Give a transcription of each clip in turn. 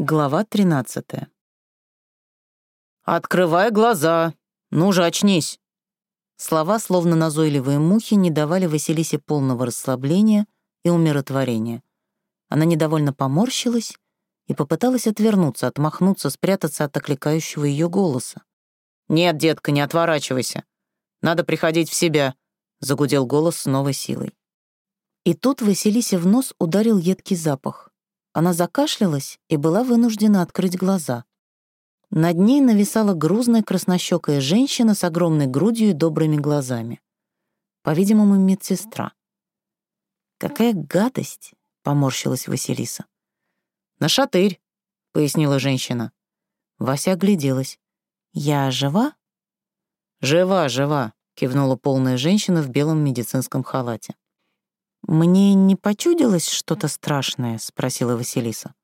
Глава 13. «Открывай глаза! Ну же, очнись!» Слова, словно назойливые мухи, не давали Василисе полного расслабления и умиротворения. Она недовольно поморщилась и попыталась отвернуться, отмахнуться, спрятаться от окликающего ее голоса. «Нет, детка, не отворачивайся. Надо приходить в себя», — загудел голос с новой силой. И тут Василисе в нос ударил едкий запах. Она закашлялась и была вынуждена открыть глаза. Над ней нависала грузная краснощекая женщина с огромной грудью и добрыми глазами. По-видимому, медсестра. «Какая гадость!» — поморщилась Василиса. «На шатырь», — пояснила женщина. Вася огляделась. «Я жива?» «Жива, жива», — кивнула полная женщина в белом медицинском халате. «Мне не почудилось что-то страшное?» — спросила Василиса.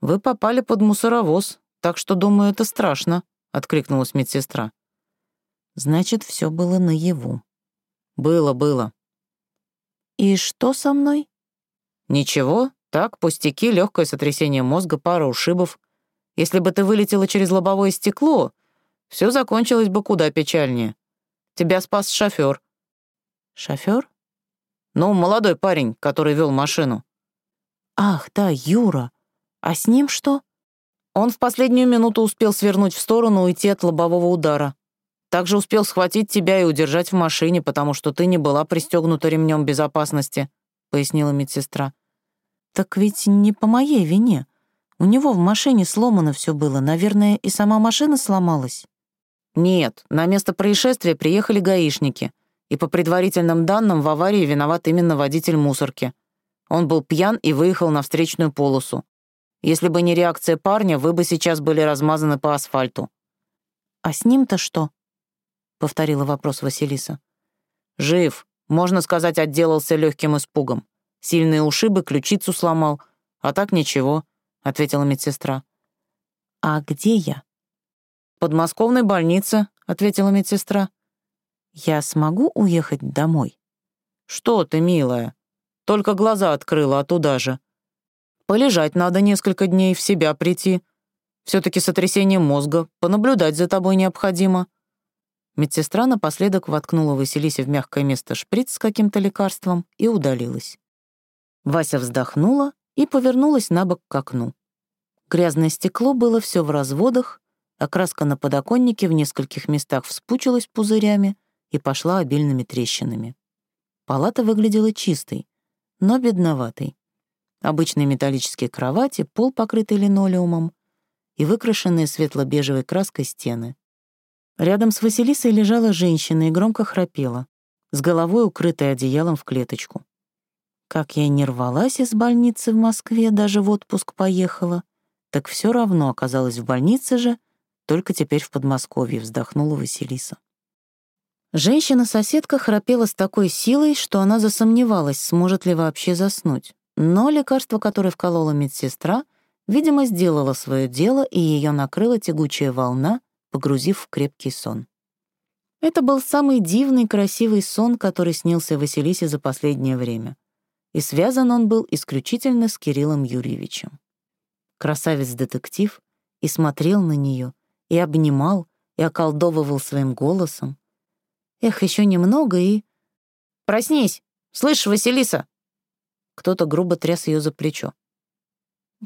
«Вы попали под мусоровоз, так что, думаю, это страшно», — откликнулась медсестра. «Значит, все было наяву». «Было, было». «И что со мной?» «Ничего, так, пустяки, легкое сотрясение мозга, пара ушибов. Если бы ты вылетела через лобовое стекло, все закончилось бы куда печальнее. Тебя спас шофер. Шофер? Ну, молодой парень, который вел машину. Ах, да, Юра. А с ним что? Он в последнюю минуту успел свернуть в сторону и уйти от лобового удара. Также успел схватить тебя и удержать в машине, потому что ты не была пристегнута ремнем безопасности, пояснила медсестра. Так ведь не по моей вине. У него в машине сломано все было. Наверное, и сама машина сломалась. Нет, на место происшествия приехали гаишники — и по предварительным данным в аварии виноват именно водитель мусорки. Он был пьян и выехал на встречную полосу. Если бы не реакция парня, вы бы сейчас были размазаны по асфальту». «А с ним-то что?» — повторила вопрос Василиса. «Жив. Можно сказать, отделался легким испугом. Сильные ушибы, ключицу сломал. А так ничего», — ответила медсестра. «А где я?» «В подмосковной больнице», — ответила медсестра. Я смогу уехать домой? Что ты, милая? Только глаза открыла, а туда же. Полежать надо несколько дней, в себя прийти. все таки сотрясение мозга, понаблюдать за тобой необходимо». Медсестра напоследок воткнула Василисе в мягкое место шприц с каким-то лекарством и удалилась. Вася вздохнула и повернулась на бок к окну. Грязное стекло было все в разводах, а краска на подоконнике в нескольких местах вспучилась пузырями, и пошла обильными трещинами. Палата выглядела чистой, но бедноватой. Обычные металлические кровати, пол, покрытый линолеумом, и выкрашенные светло-бежевой краской стены. Рядом с Василисой лежала женщина и громко храпела, с головой укрытой одеялом в клеточку. Как я не рвалась из больницы в Москве, даже в отпуск поехала, так все равно оказалась в больнице же, только теперь в Подмосковье, вздохнула Василиса. Женщина-соседка храпела с такой силой, что она засомневалась, сможет ли вообще заснуть. Но лекарство, которое вколола медсестра, видимо, сделало свое дело, и ее накрыла тягучая волна, погрузив в крепкий сон. Это был самый дивный, красивый сон, который снился Василисе за последнее время. И связан он был исключительно с Кириллом Юрьевичем. Красавец-детектив и смотрел на нее, и обнимал, и околдовывал своим голосом, Эх, еще немного и... «Проснись! Слышь, Василиса!» Кто-то грубо тряс ее за плечо.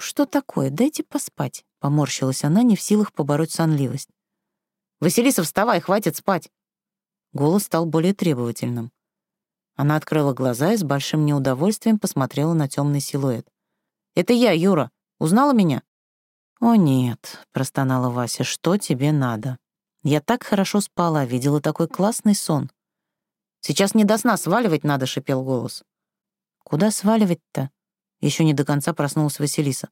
«Что такое? Дайте поспать», — поморщилась она, не в силах побороть сонливость. «Василиса, вставай, хватит спать!» Голос стал более требовательным. Она открыла глаза и с большим неудовольствием посмотрела на темный силуэт. «Это я, Юра. Узнала меня?» «О нет», — простонала Вася, — «что тебе надо?» Я так хорошо спала, видела такой классный сон. «Сейчас не до сна, сваливать надо», — шипел голос. «Куда сваливать-то?» Еще не до конца проснулась Василиса.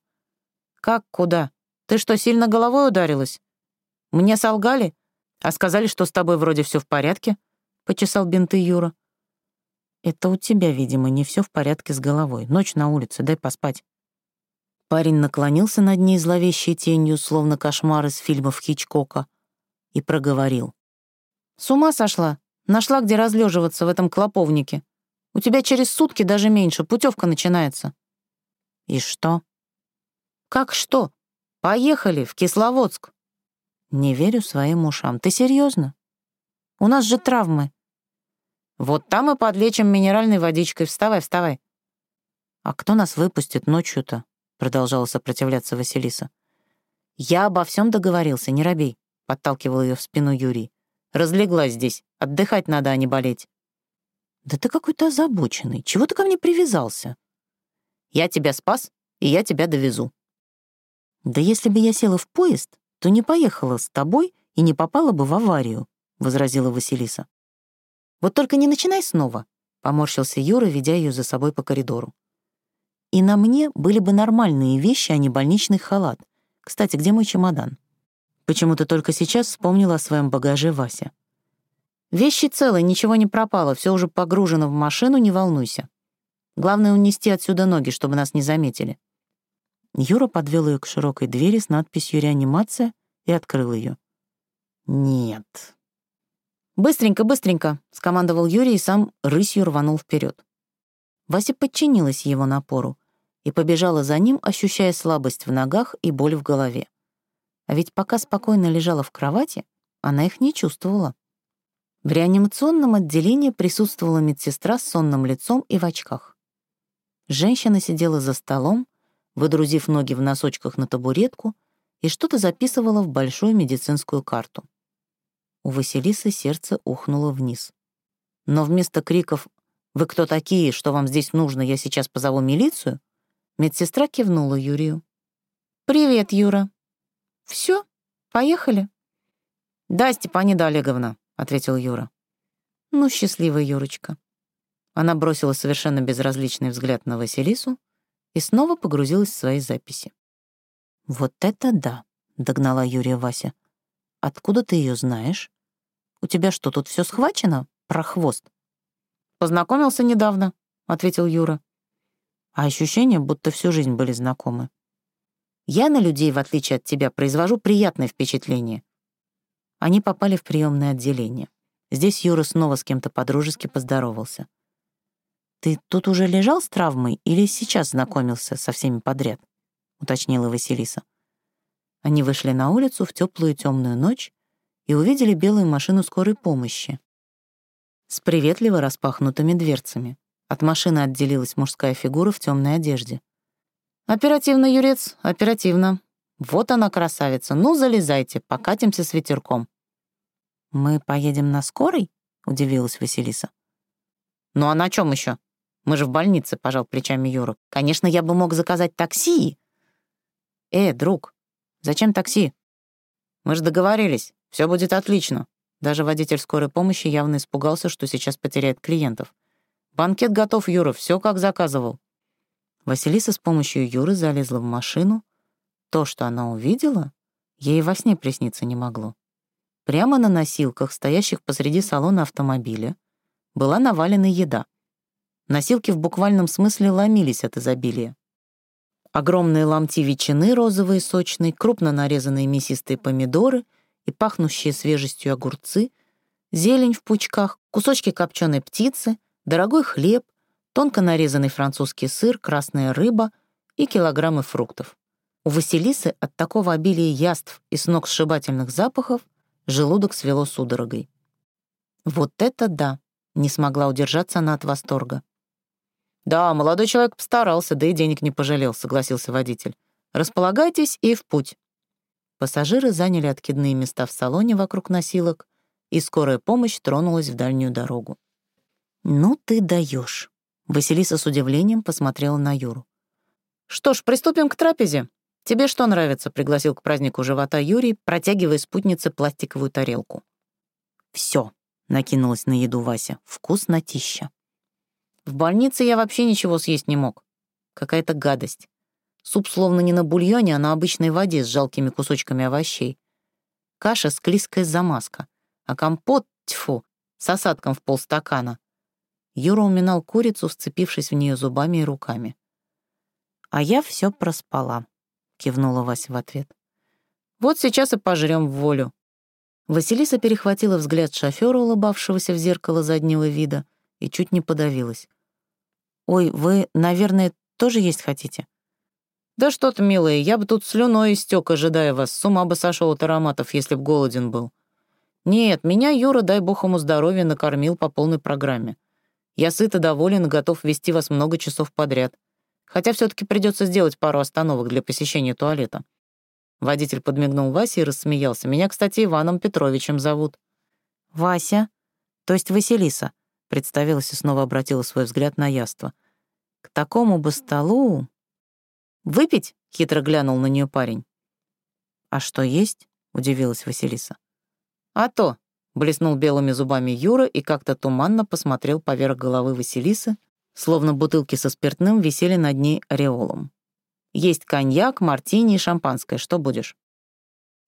«Как куда? Ты что, сильно головой ударилась? Мне солгали, а сказали, что с тобой вроде все в порядке?» — почесал бинты Юра. «Это у тебя, видимо, не все в порядке с головой. Ночь на улице, дай поспать». Парень наклонился над ней зловещей тенью, словно кошмар из фильмов Хичкока, и проговорил. «С ума сошла? Нашла, где разлеживаться в этом клоповнике. У тебя через сутки даже меньше, путевка начинается». «И что?» «Как что? Поехали в Кисловодск. Не верю своим ушам. Ты серьезно? У нас же травмы. Вот там и подлечим минеральной водичкой. Вставай, вставай. А кто нас выпустит ночью-то? Продолжала сопротивляться Василиса. Я обо всем договорился, не робей, подталкивал ее в спину Юрий. Разлеглась здесь. Отдыхать надо, а не болеть. Да ты какой-то озабоченный. Чего ты ко мне привязался? Я тебя спас, и я тебя довезу. Да если бы я села в поезд, то не поехала с тобой и не попала бы в аварию, возразила Василиса. Вот только не начинай снова, поморщился Юра, ведя ее за собой по коридору. И на мне были бы нормальные вещи, а не больничный халат. Кстати, где мой чемодан? Почему-то только сейчас вспомнила о своем багаже Вася. «Вещи целы, ничего не пропало, все уже погружено в машину, не волнуйся. Главное — унести отсюда ноги, чтобы нас не заметили». Юра подвел ее к широкой двери с надписью «Реанимация» и открыл ее. «Нет». «Быстренько, быстренько!» — скомандовал Юрий и сам рысью рванул вперед. Вася подчинилась его напору и побежала за ним, ощущая слабость в ногах и боль в голове. А ведь пока спокойно лежала в кровати, она их не чувствовала. В реанимационном отделении присутствовала медсестра с сонным лицом и в очках. Женщина сидела за столом, выдрузив ноги в носочках на табуретку и что-то записывала в большую медицинскую карту. У Василисы сердце ухнуло вниз. Но вместо криков «Вы кто такие? Что вам здесь нужно? Я сейчас позову милицию?» медсестра кивнула Юрию. «Привет, Юра», все, поехали. Да, Степанида Олеговна, ответил Юра. Ну, счастливая Юрочка. Она бросила совершенно безразличный взгляд на Василису и снова погрузилась в свои записи. «Вот это да!» — догнала Юрия Вася. «Откуда ты ее знаешь? У тебя что, тут все схвачено? Про хвост?» «Познакомился недавно», — ответил Юра. А ощущение, будто всю жизнь были знакомы. Я на людей, в отличие от тебя, произвожу приятное впечатление. Они попали в приемное отделение. Здесь Юра снова с кем-то подружески поздоровался. «Ты тут уже лежал с травмой или сейчас знакомился со всеми подряд?» — уточнила Василиса. Они вышли на улицу в теплую темную ночь и увидели белую машину скорой помощи с приветливо распахнутыми дверцами. От машины отделилась мужская фигура в темной одежде. «Оперативно, Юрец, оперативно. Вот она, красавица. Ну, залезайте, покатимся с ветерком». «Мы поедем на скорой?» — удивилась Василиса. «Ну а на чем еще? Мы же в больнице», — пожал плечами Юра. «Конечно, я бы мог заказать такси». «Э, друг, зачем такси?» «Мы же договорились, все будет отлично». Даже водитель скорой помощи явно испугался, что сейчас потеряет клиентов. «Банкет готов, Юра, все как заказывал». Василиса с помощью Юры залезла в машину. То, что она увидела, ей во сне присниться не могло. Прямо на носилках, стоящих посреди салона автомобиля, была навалена еда. Носилки в буквальном смысле ломились от изобилия. Огромные ломти ветчины розовые сочные, крупно нарезанные мясистые помидоры и пахнущие свежестью огурцы, зелень в пучках, кусочки копченой птицы, дорогой хлеб, тонко нарезанный французский сыр, красная рыба и килограммы фруктов. У Василисы от такого обилия яств и сногсшибательных запахов желудок свело судорогой. «Вот это да!» — не смогла удержаться она от восторга. «Да, молодой человек постарался, да и денег не пожалел», — согласился водитель. «Располагайтесь и в путь». Пассажиры заняли откидные места в салоне вокруг носилок, и скорая помощь тронулась в дальнюю дорогу. «Ну ты даешь. Василиса с удивлением посмотрела на Юру. «Что ж, приступим к трапезе. Тебе что нравится?» — пригласил к празднику живота Юрий, протягивая спутнице пластиковую тарелку. «Всё», — накинулась на еду Вася, — «вкуснотища». «В больнице я вообще ничего съесть не мог. Какая-то гадость. Суп словно не на бульоне, а на обычной воде с жалкими кусочками овощей. Каша — склизкая замазка, а компот, тьфу, с осадком в полстакана. Юра уминал курицу, вцепившись в нее зубами и руками. «А я все проспала», — кивнула Вася в ответ. «Вот сейчас и пожрем в волю». Василиса перехватила взгляд шофера, улыбавшегося в зеркало заднего вида, и чуть не подавилась. «Ой, вы, наверное, тоже есть хотите?» «Да что-то, милая, я бы тут слюной истек, ожидая вас. С ума бы сошел от ароматов, если б голоден был. Нет, меня Юра, дай бог ему здоровья, накормил по полной программе. Я сыт и доволен и готов вести вас много часов подряд. Хотя все таки придется сделать пару остановок для посещения туалета». Водитель подмигнул Васе и рассмеялся. «Меня, кстати, Иваном Петровичем зовут». «Вася? То есть Василиса?» Представилась и снова обратила свой взгляд на яство. «К такому бы столу...» «Выпить?» — хитро глянул на нее парень. «А что есть?» — удивилась Василиса. «А то!» — блеснул белыми зубами Юра и как-то туманно посмотрел поверх головы Василисы, словно бутылки со спиртным висели над ней ореолом. «Есть коньяк, мартини и шампанское. Что будешь?»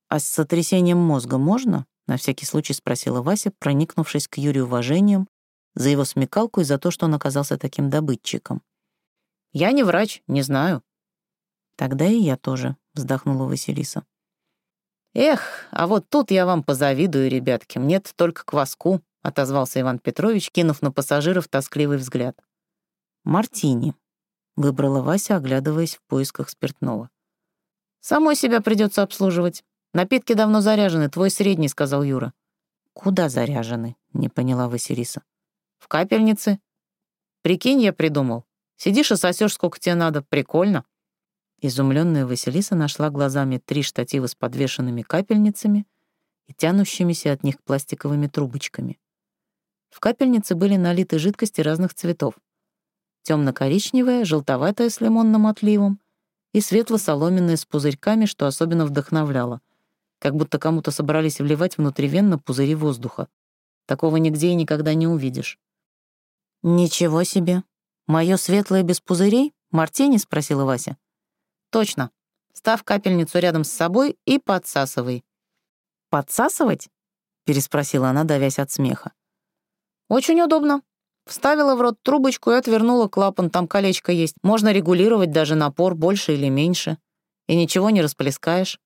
«А с сотрясением мозга можно?» — на всякий случай спросила Вася, проникнувшись к Юрию уважением за его смекалку и за то, что он оказался таким добытчиком. «Я не врач, не знаю», «Тогда и я тоже», — вздохнула Василиса. «Эх, а вот тут я вам позавидую, ребятки, мне-то только кваску», — отозвался Иван Петрович, кинув на пассажиров тоскливый взгляд. «Мартини», — выбрала Вася, оглядываясь в поисках спиртного. «Самой себя придется обслуживать. Напитки давно заряжены, твой средний», — сказал Юра. «Куда заряжены?» — не поняла Василиса. «В капельнице. Прикинь, я придумал. Сидишь и сосешь сколько тебе надо. Прикольно». Изумленная Василиса нашла глазами три штатива с подвешенными капельницами и тянущимися от них пластиковыми трубочками. В капельнице были налиты жидкости разных цветов. Темно-коричневая, желтоватая с лимонным отливом и светло-соломенная с пузырьками, что особенно вдохновляло, как будто кому-то собрались вливать внутривенно пузыри воздуха. Такого нигде и никогда не увидишь. «Ничего себе! Моё светлое без пузырей? Мартини?» — спросила Вася. Точно. Став капельницу рядом с собой и подсасывай. «Подсасывать?» — переспросила она, давясь от смеха. «Очень удобно. Вставила в рот трубочку и отвернула клапан, там колечко есть. Можно регулировать даже напор, больше или меньше. И ничего не расплескаешь.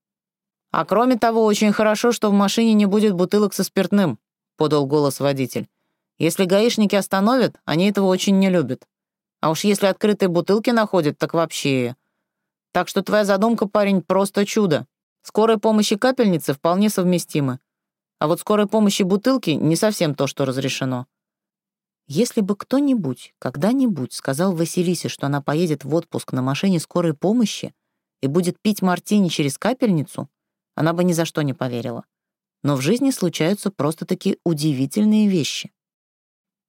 А кроме того, очень хорошо, что в машине не будет бутылок со спиртным», — подал голос водитель. «Если гаишники остановят, они этого очень не любят. А уж если открытые бутылки находят, так вообще...» Так что твоя задумка, парень, просто чудо. Скорой помощи капельницы вполне совместимы. А вот скорой помощи бутылки не совсем то, что разрешено. Если бы кто-нибудь когда-нибудь сказал Василисе, что она поедет в отпуск на машине скорой помощи и будет пить мартини через капельницу, она бы ни за что не поверила. Но в жизни случаются просто такие удивительные вещи.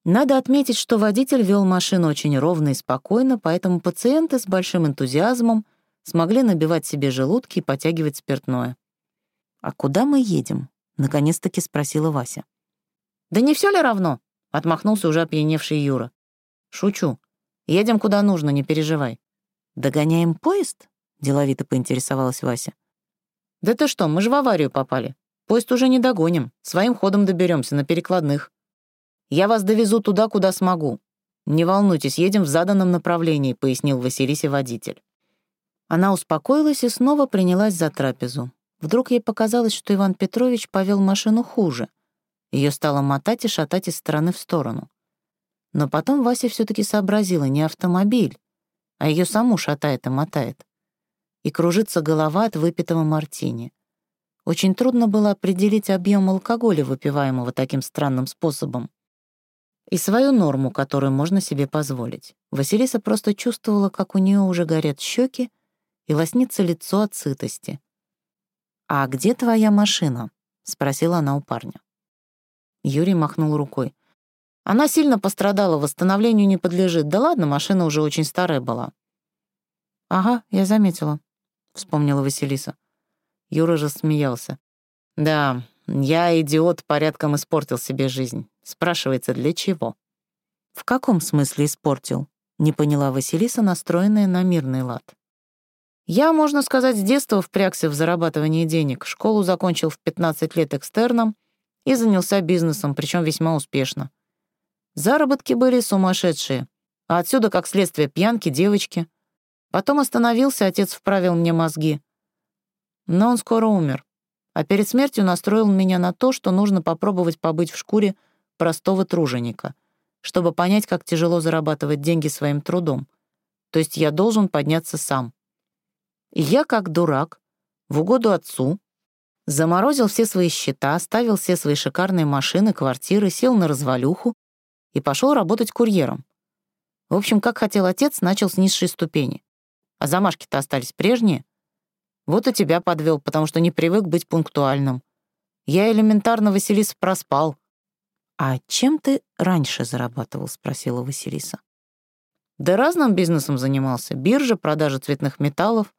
Надо отметить, что водитель вел машину очень ровно и спокойно, поэтому пациенты с большим энтузиазмом смогли набивать себе желудки и потягивать спиртное. «А куда мы едем?» — наконец-таки спросила Вася. «Да не все ли равно?» — отмахнулся уже опьяневший Юра. «Шучу. Едем куда нужно, не переживай». «Догоняем поезд?» — деловито поинтересовалась Вася. «Да ты что, мы же в аварию попали. Поезд уже не догоним. Своим ходом доберемся на перекладных. Я вас довезу туда, куда смогу. Не волнуйтесь, едем в заданном направлении», — пояснил Василисе водитель. Она успокоилась и снова принялась за трапезу. Вдруг ей показалось, что Иван Петрович повел машину хуже. Ее стало мотать и шатать из стороны в сторону. Но потом Вася все таки сообразила не автомобиль, а ее саму шатает и мотает. И кружится голова от выпитого мартини. Очень трудно было определить объем алкоголя, выпиваемого таким странным способом. И свою норму, которую можно себе позволить. Василиса просто чувствовала, как у нее уже горят щеки, и лоснится лицо от сытости. «А где твоя машина?» — спросила она у парня. Юрий махнул рукой. «Она сильно пострадала, восстановлению не подлежит. Да ладно, машина уже очень старая была». «Ага, я заметила», — вспомнила Василиса. Юра же смеялся. «Да, я, идиот, порядком испортил себе жизнь. Спрашивается, для чего?» «В каком смысле испортил?» — не поняла Василиса, настроенная на мирный лад. Я, можно сказать, с детства впрягся в зарабатывание денег. Школу закончил в 15 лет экстерном и занялся бизнесом, причем весьма успешно. Заработки были сумасшедшие, а отсюда, как следствие, пьянки, девочки. Потом остановился, отец вправил мне мозги. Но он скоро умер. А перед смертью настроил меня на то, что нужно попробовать побыть в шкуре простого труженика, чтобы понять, как тяжело зарабатывать деньги своим трудом. То есть я должен подняться сам. Я, как дурак, в угоду отцу, заморозил все свои счета, оставил все свои шикарные машины, квартиры, сел на развалюху и пошел работать курьером. В общем, как хотел отец, начал с низшей ступени. А замашки-то остались прежние. Вот и тебя подвел, потому что не привык быть пунктуальным. Я элементарно Василиса проспал. «А чем ты раньше зарабатывал?» — спросила Василиса. «Да разным бизнесом занимался. Биржа, продажа цветных металлов,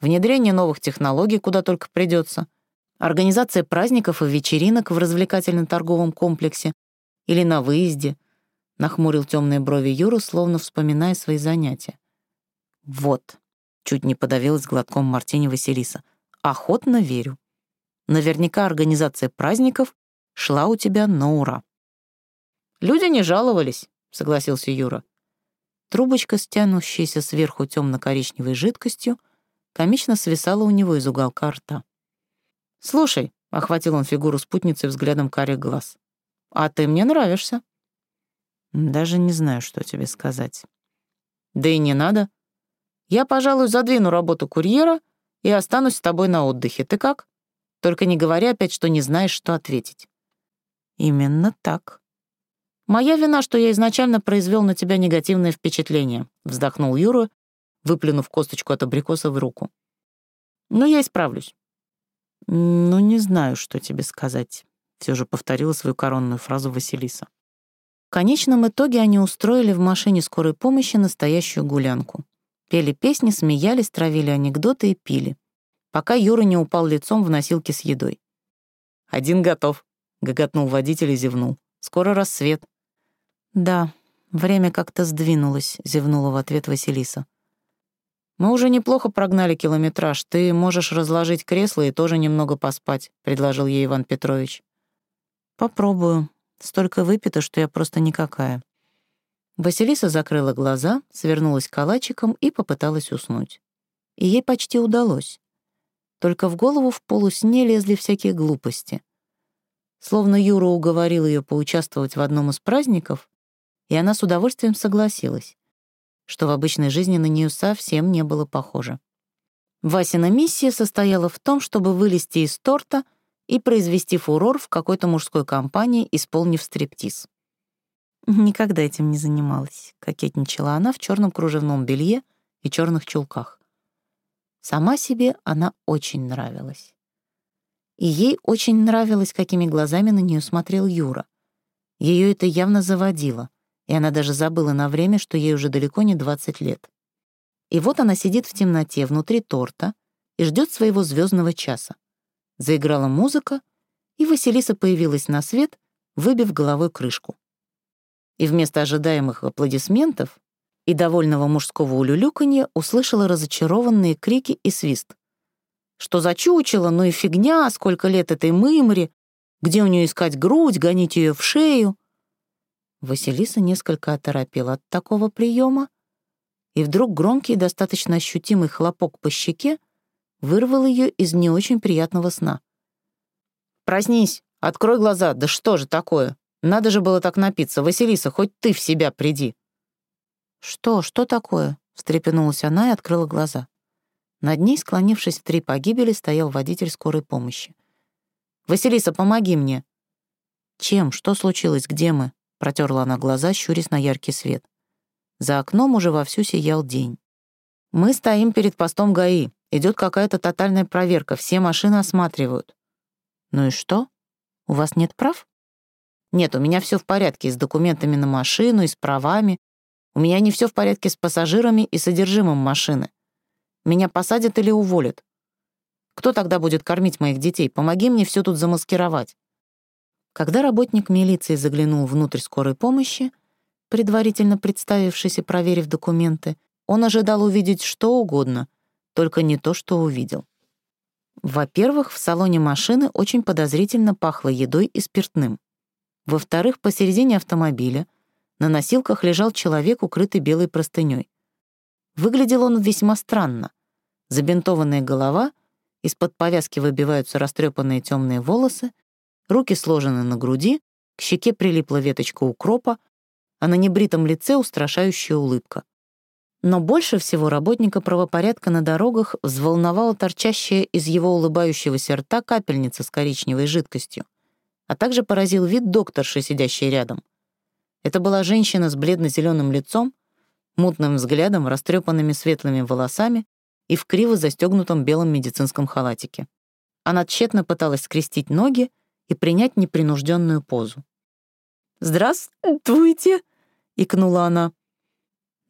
внедрение новых технологий, куда только придется, организация праздников и вечеринок в развлекательно-торговом комплексе или на выезде», — нахмурил темные брови Юра, словно вспоминая свои занятия. «Вот», — чуть не подавилась глотком Мартини Василиса, — «охотно верю. Наверняка организация праздников шла у тебя на ура». «Люди не жаловались», — согласился Юра. Трубочка, стянущаяся сверху темно-коричневой жидкостью, комично свисала у него из уголка рта. «Слушай», — охватил он фигуру спутницы взглядом карих глаз, «а ты мне нравишься». «Даже не знаю, что тебе сказать». «Да и не надо. Я, пожалуй, задвину работу курьера и останусь с тобой на отдыхе. Ты как? Только не говори опять, что не знаешь, что ответить». «Именно так», «Моя вина, что я изначально произвел на тебя негативное впечатление», — вздохнул Юра, выплюнув косточку от абрикоса в руку. «Но я исправлюсь». «Ну, не знаю, что тебе сказать», — все же повторила свою коронную фразу Василиса. В конечном итоге они устроили в машине скорой помощи настоящую гулянку. Пели песни, смеялись, травили анекдоты и пили, пока Юра не упал лицом в носилки с едой. «Один готов», — гоготнул водитель и зевнул. «Скоро рассвет. «Да, время как-то сдвинулось», — зевнула в ответ Василиса. «Мы уже неплохо прогнали километраж. Ты можешь разложить кресло и тоже немного поспать», — предложил ей Иван Петрович. «Попробую. Столько выпито, что я просто никакая». Василиса закрыла глаза, свернулась калачиком и попыталась уснуть. И ей почти удалось. Только в голову в полусне лезли всякие глупости. Словно Юра уговорил ее поучаствовать в одном из праздников, и она с удовольствием согласилась, что в обычной жизни на нее совсем не было похоже. Васина миссия состояла в том, чтобы вылезти из торта и произвести фурор в какой-то мужской компании, исполнив стриптиз. Никогда этим не занималась, кокетничала она в черном кружевном белье и черных чулках. Сама себе она очень нравилась. И ей очень нравилось, какими глазами на нее смотрел Юра. Ее это явно заводило — и она даже забыла на время, что ей уже далеко не 20 лет. И вот она сидит в темноте внутри торта и ждет своего звездного часа. Заиграла музыка, и Василиса появилась на свет, выбив головой крышку. И вместо ожидаемых аплодисментов и довольного мужского улюлюканья услышала разочарованные крики и свист. Что за чучело, ну и фигня, сколько лет этой мымре, где у нее искать грудь, гонить ее в шею. Василиса несколько оторопела от такого приема, и вдруг громкий достаточно ощутимый хлопок по щеке вырвал ее из не очень приятного сна. «Проснись! Открой глаза! Да что же такое? Надо же было так напиться! Василиса, хоть ты в себя приди!» «Что? Что такое?» — встрепенулась она и открыла глаза. Над ней, склонившись в три погибели, стоял водитель скорой помощи. «Василиса, помоги мне!» «Чем? Что случилось? Где мы?» Протерла она глаза, щурясь на яркий свет. За окном уже вовсю сиял день. «Мы стоим перед постом ГАИ. Идет какая-то тотальная проверка, все машины осматривают». «Ну и что? У вас нет прав?» «Нет, у меня все в порядке с документами на машину, и с правами. У меня не все в порядке с пассажирами и содержимым машины. Меня посадят или уволят. Кто тогда будет кормить моих детей? Помоги мне все тут замаскировать». Когда работник милиции заглянул внутрь скорой помощи, предварительно представившись и проверив документы, он ожидал увидеть что угодно, только не то, что увидел. Во-первых, в салоне машины очень подозрительно пахло едой и спиртным. Во-вторых, посередине автомобиля на носилках лежал человек, укрытый белой простыней. Выглядел он весьма странно. Забинтованная голова, из-под повязки выбиваются растрепанные темные волосы, Руки сложены на груди, к щеке прилипла веточка укропа, а на небритом лице устрашающая улыбка. Но больше всего работника правопорядка на дорогах взволновала торчащая из его улыбающегося рта капельница с коричневой жидкостью, а также поразил вид докторши, сидящей рядом. Это была женщина с бледно-зеленым лицом, мутным взглядом, растрепанными светлыми волосами и в криво застегнутом белом медицинском халатике. Она тщетно пыталась скрестить ноги и принять непринужденную позу. «Здравствуйте!» — икнула она.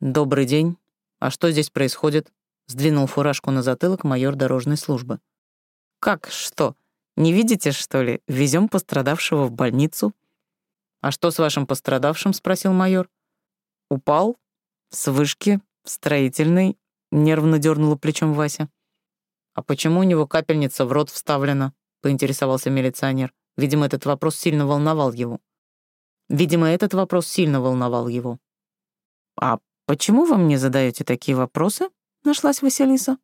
«Добрый день. А что здесь происходит?» — сдвинул фуражку на затылок майор дорожной службы. «Как что? Не видите, что ли? Везем пострадавшего в больницу». «А что с вашим пострадавшим?» — спросил майор. «Упал? С вышки? Строительный?» — нервно дернула плечом Вася. «А почему у него капельница в рот вставлена?» — поинтересовался милиционер. Видимо, этот вопрос сильно волновал его. Видимо, этот вопрос сильно волновал его. «А почему вы мне задаете такие вопросы?» — нашлась Василиса.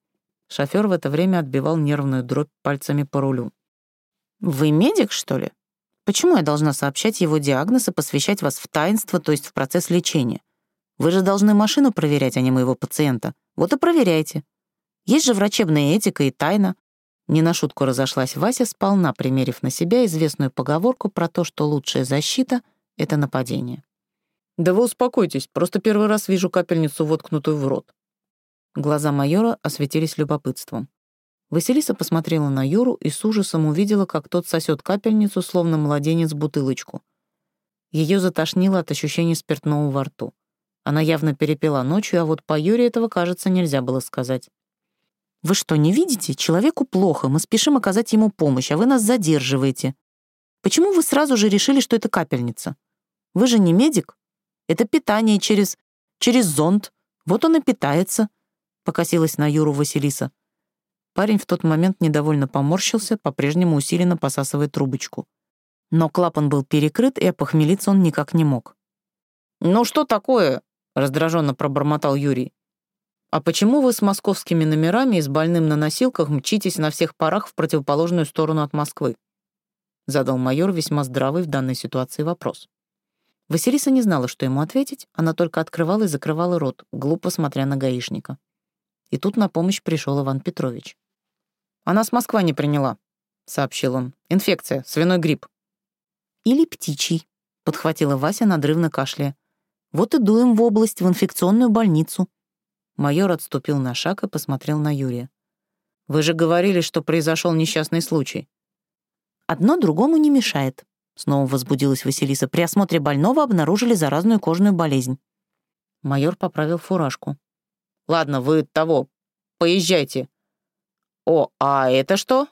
Шофер в это время отбивал нервную дробь пальцами по рулю. «Вы медик, что ли? Почему я должна сообщать его диагноз и посвящать вас в таинство, то есть в процесс лечения? Вы же должны машину проверять, а не моего пациента. Вот и проверяйте. Есть же врачебная этика и тайна. Не на шутку разошлась Вася, сполна примерив на себя известную поговорку про то, что лучшая защита — это нападение. «Да вы успокойтесь, просто первый раз вижу капельницу, воткнутую в рот». Глаза майора осветились любопытством. Василиса посмотрела на Юру и с ужасом увидела, как тот сосет капельницу, словно младенец бутылочку. Ее затошнило от ощущения спиртного во рту. Она явно перепила ночью, а вот по Юре этого, кажется, нельзя было сказать. Вы что, не видите? Человеку плохо, мы спешим оказать ему помощь, а вы нас задерживаете. Почему вы сразу же решили, что это капельница? Вы же не медик? Это питание через... через зонд. Вот он и питается», — покосилась на Юру Василиса. Парень в тот момент недовольно поморщился, по-прежнему усиленно посасывая трубочку. Но клапан был перекрыт, и опохмелиться он никак не мог. «Ну что такое?» — раздраженно пробормотал Юрий. «А почему вы с московскими номерами и с больным на носилках мчитесь на всех парах в противоположную сторону от Москвы?» Задал майор весьма здравый в данной ситуации вопрос. Василиса не знала, что ему ответить, она только открывала и закрывала рот, глупо смотря на гаишника. И тут на помощь пришел Иван Петрович. «Она с Москва не приняла», — сообщил он. «Инфекция, свиной грипп». «Или птичий», — подхватила Вася надрывно кашляя. «Вот и дуем в область, в инфекционную больницу. Майор отступил на шаг и посмотрел на Юрия. «Вы же говорили, что произошел несчастный случай». «Одно другому не мешает», — снова возбудилась Василиса. «При осмотре больного обнаружили заразную кожную болезнь». Майор поправил фуражку. «Ладно, вы того, поезжайте». «О, а это что?»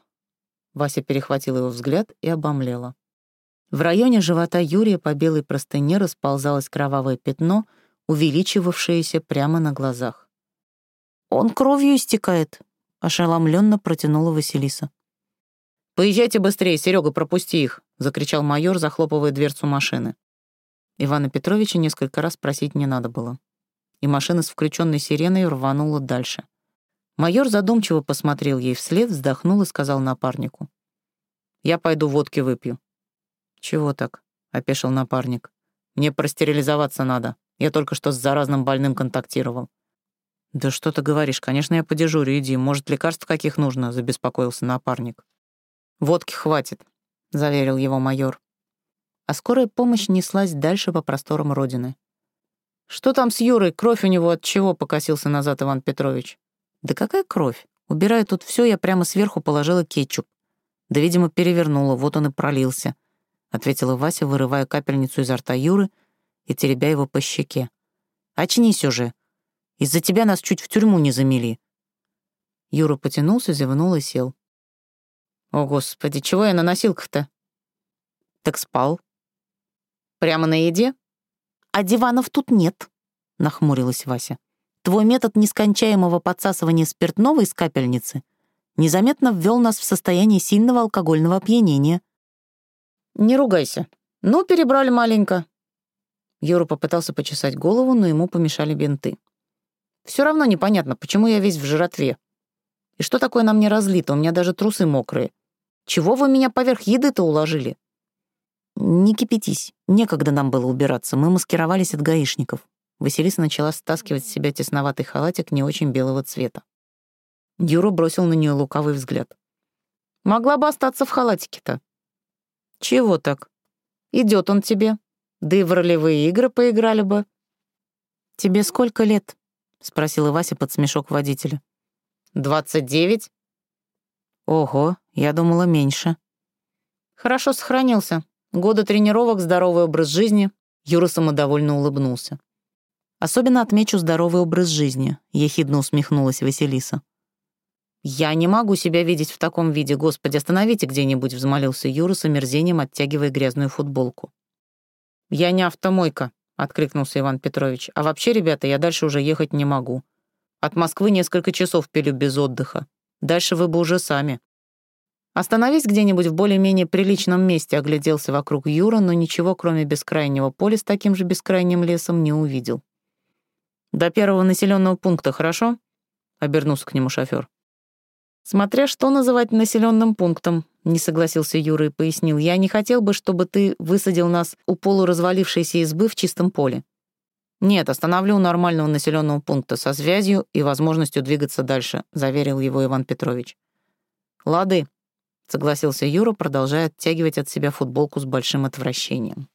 Вася перехватил его взгляд и обомлела. В районе живота Юрия по белой простыне расползалось кровавое пятно, увеличивавшееся прямо на глазах. «Он кровью истекает», — ошеломленно протянула Василиса. «Поезжайте быстрее, Серега, пропусти их», — закричал майор, захлопывая дверцу машины. Ивана Петровича несколько раз просить не надо было. И машина с включенной сиреной рванула дальше. Майор задумчиво посмотрел ей вслед, вздохнул и сказал напарнику. «Я пойду водки выпью». «Чего так?» — опешил напарник. «Мне простерилизоваться надо. Я только что с заразным больным контактировал». «Да что ты говоришь? Конечно, я подежурю, иди. Может, лекарств каких нужно?» — забеспокоился напарник. «Водки хватит», — заверил его майор. А скорая помощь неслась дальше по просторам Родины. «Что там с Юрой? Кровь у него от чего?» — покосился назад Иван Петрович. «Да какая кровь? Убирая тут все, я прямо сверху положила кетчуп. Да, видимо, перевернула, вот он и пролился», — ответила Вася, вырывая капельницу изо рта Юры и теребя его по щеке. «Очнись уже!» Из-за тебя нас чуть в тюрьму не замели». Юра потянулся, зевнул и сел. «О, Господи, чего я на носилках-то?» «Так спал». «Прямо на еде?» «А диванов тут нет», — нахмурилась Вася. «Твой метод нескончаемого подсасывания спиртного из капельницы незаметно ввел нас в состояние сильного алкогольного опьянения». «Не ругайся. Ну, перебрали маленько». Юра попытался почесать голову, но ему помешали бинты. Все равно непонятно, почему я весь в жратве. И что такое на мне разлито? У меня даже трусы мокрые. Чего вы меня поверх еды-то уложили? Не кипятись. Некогда нам было убираться. Мы маскировались от гаишников. Василиса начала стаскивать с себя тесноватый халатик не очень белого цвета. Юра бросил на нее лукавый взгляд. «Могла бы остаться в халатике-то». «Чего так? Идет он тебе. Да и в ролевые игры поиграли бы». «Тебе сколько лет?» — спросила Вася под смешок водителя. «Двадцать девять». «Ого, я думала, меньше». «Хорошо сохранился. Годы тренировок, здоровый образ жизни». Юра самодовольно улыбнулся. «Особенно отмечу здоровый образ жизни», — ехидно усмехнулась Василиса. «Я не могу себя видеть в таком виде, Господи, остановите где-нибудь», — взмолился Юра с омерзением, оттягивая грязную футболку. «Я не автомойка», — откликнулся Иван Петрович. «А вообще, ребята, я дальше уже ехать не могу. От Москвы несколько часов пилю без отдыха. Дальше вы бы уже сами». «Остановись где-нибудь в более-менее приличном месте», — огляделся вокруг Юра, но ничего, кроме бескрайнего поля с таким же бескрайним лесом, не увидел. «До первого населенного пункта, хорошо?» — обернулся к нему шофер. «Смотря что называть населенным пунктом», — не согласился Юра и пояснил. «Я не хотел бы, чтобы ты высадил нас у полуразвалившейся избы в чистом поле. Нет, остановлю у нормального населенного пункта со связью и возможностью двигаться дальше», — заверил его Иван Петрович. «Лады», — согласился Юра, продолжая оттягивать от себя футболку с большим отвращением.